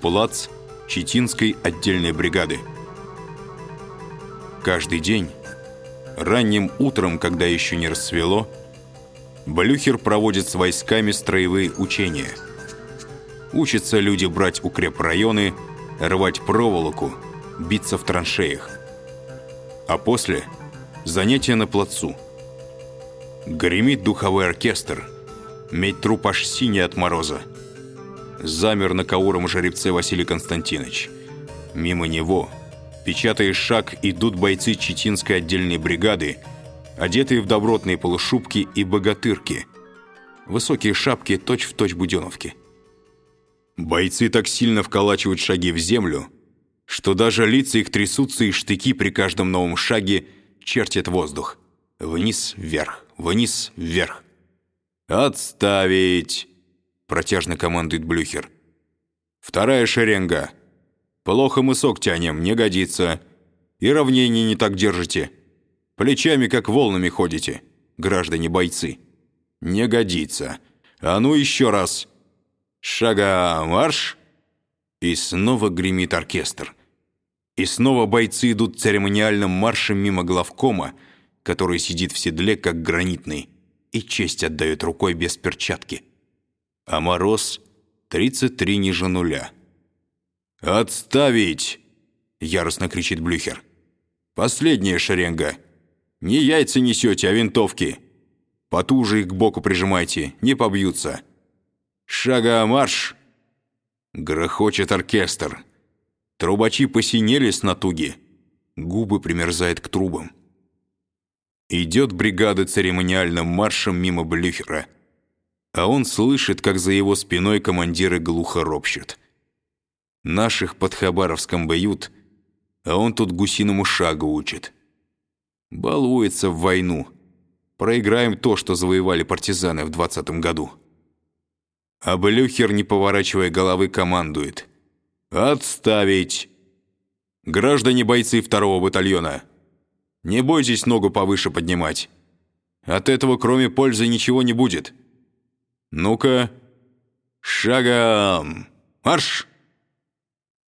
Плац Читинской отдельной бригады. Каждый день, ранним утром, когда еще не рассвело, Блюхер проводит с войсками строевые учения. Учатся люди брать укрепрайоны, рвать проволоку, биться в траншеях. А после – занятия на плацу. Гремит духовой оркестр, медь труп аж синий от мороза – замер на кауром жеребце Василий Константинович. Мимо него, печатая шаг, идут бойцы Читинской отдельной бригады, одетые в добротные полушубки и богатырки. Высокие шапки точь-в-точь точь буденовки. Бойцы так сильно вколачивают шаги в землю, что даже лица их трясутся и штыки при каждом новом шаге чертят воздух. Вниз-вверх, вниз-вверх. «Отставить!» Протяжно командует Блюхер. «Вторая шеренга. Плохо мысок тянем, не годится. И равнение не так держите. Плечами, как волнами ходите, граждане-бойцы. Не годится. А ну еще раз. Шага марш!» И снова гремит оркестр. И снова бойцы идут церемониальным маршем мимо главкома, который сидит в седле, как гранитный, и честь отдает рукой без перчатки а мороз 33 ниже нуля. «Отставить!» — яростно кричит Блюхер. «Последняя шеренга. Не яйца несете, а винтовки. Потуже их к боку прижимайте, не побьются. Шага марш!» Грохочет оркестр. Трубачи посинели с натуги. Губы примерзают к трубам. Идет бригада церемониальным маршем мимо Блюхера — а он слышит, как за его спиной командиры глухо ропщут. Наших под Хабаровском бьют, а он тут гусиному шагу учит. Балуется в войну. Проиграем то, что завоевали партизаны в двадцатом году. А Блюхер, не поворачивая головы, командует. «Отставить! Граждане бойцы второго батальона, не бойтесь ногу повыше поднимать. От этого, кроме пользы, ничего не будет». Ну-ка, шагом, марш!»